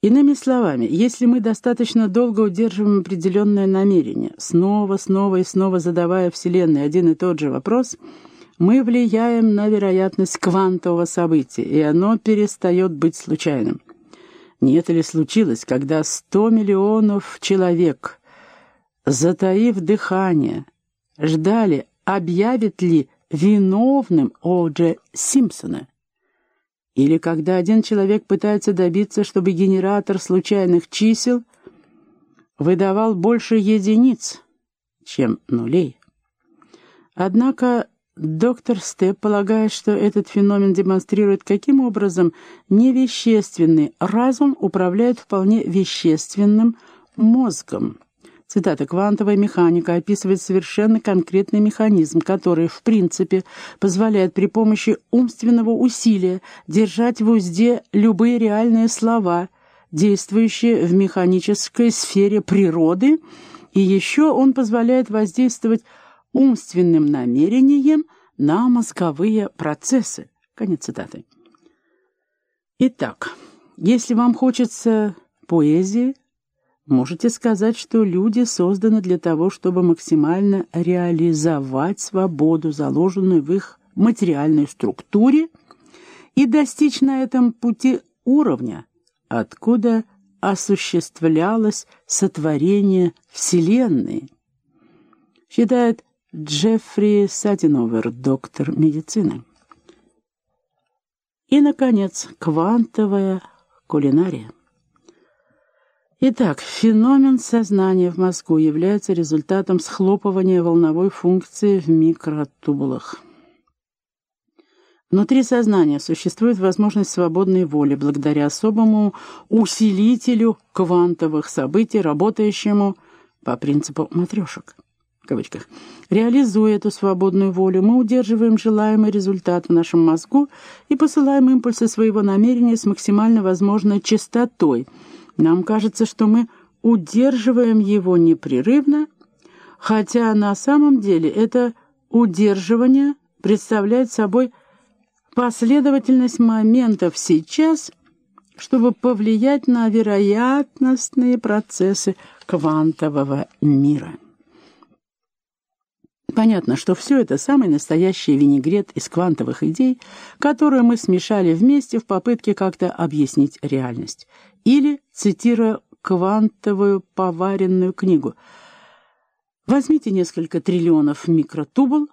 Иными словами, если мы достаточно долго удерживаем определенное намерение, снова, снова и снова задавая Вселенной один и тот же вопрос, мы влияем на вероятность квантового события, и оно перестает быть случайным. Не это ли случилось, когда 100 миллионов человек, затаив дыхание, ждали, объявит ли виновным О.Дж. Симпсона? Или когда один человек пытается добиться, чтобы генератор случайных чисел выдавал больше единиц, чем нулей. Однако доктор Степ полагает, что этот феномен демонстрирует, каким образом невещественный разум управляет вполне вещественным мозгом. Цитата «Квантовая механика описывает совершенно конкретный механизм, который, в принципе, позволяет при помощи умственного усилия держать в узде любые реальные слова, действующие в механической сфере природы, и еще он позволяет воздействовать умственным намерением на мозговые процессы». Конец цитаты. Итак, если вам хочется поэзии, Можете сказать, что люди созданы для того, чтобы максимально реализовать свободу, заложенную в их материальной структуре, и достичь на этом пути уровня, откуда осуществлялось сотворение Вселенной, считает Джеффри Садиновер, доктор медицины. И, наконец, квантовая кулинария. Итак, феномен сознания в мозгу является результатом схлопывания волновой функции в микротубулах. Внутри сознания существует возможность свободной воли благодаря особому усилителю квантовых событий, работающему по принципу матрешек. В кавычках. Реализуя эту свободную волю, мы удерживаем желаемый результат в нашем мозгу и посылаем импульсы своего намерения с максимально возможной частотой – нам кажется, что мы удерживаем его непрерывно, хотя на самом деле это удерживание представляет собой последовательность моментов сейчас, чтобы повлиять на вероятностные процессы квантового мира. Понятно, что все это самый настоящий винегрет из квантовых идей, которые мы смешали вместе в попытке как-то объяснить реальность. Или, цитируя квантовую поваренную книгу, возьмите несколько триллионов микротубул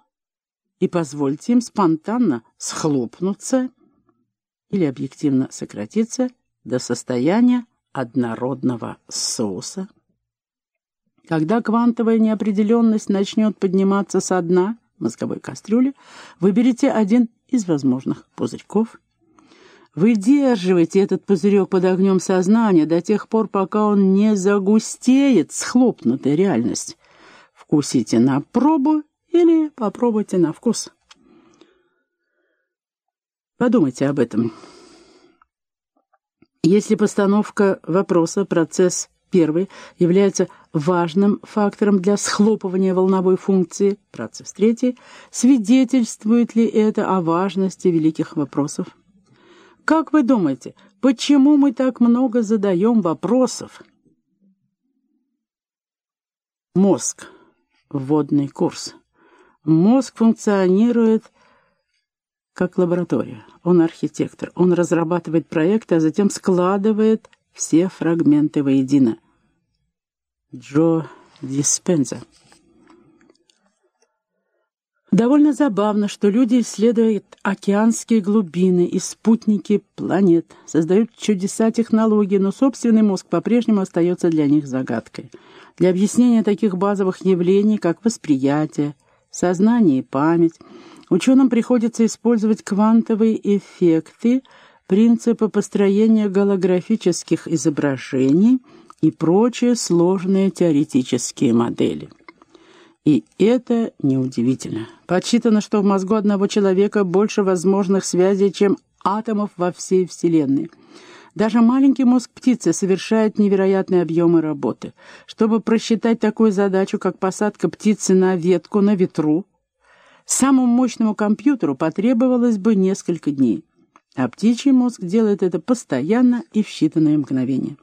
и позвольте им спонтанно схлопнуться или объективно сократиться до состояния однородного соуса. Когда квантовая неопределенность начнет подниматься со дна мозговой кастрюли, выберите один из возможных пузырьков Выдерживайте этот пузырек под огнем сознания до тех пор, пока он не загустеет, схлопнутая реальность. Вкусите на пробу или попробуйте на вкус. Подумайте об этом. Если постановка вопроса, процесс первый, является важным фактором для схлопывания волновой функции, процесс третий, свидетельствует ли это о важности великих вопросов? Как вы думаете, почему мы так много задаем вопросов? Мозг. Вводный курс. Мозг функционирует как лаборатория. Он архитектор. Он разрабатывает проекты, а затем складывает все фрагменты воедино. Джо Диспенза. Довольно забавно, что люди исследуют океанские глубины и спутники планет, создают чудеса технологий, но собственный мозг по-прежнему остается для них загадкой. Для объяснения таких базовых явлений, как восприятие, сознание и память, ученым приходится использовать квантовые эффекты, принципы построения голографических изображений и прочие сложные теоретические модели. И это неудивительно. Подсчитано, что в мозгу одного человека больше возможных связей, чем атомов во всей Вселенной. Даже маленький мозг птицы совершает невероятные объемы работы. Чтобы просчитать такую задачу, как посадка птицы на ветку на ветру, самому мощному компьютеру потребовалось бы несколько дней. а птичий мозг делает это постоянно и в считанные мгновения.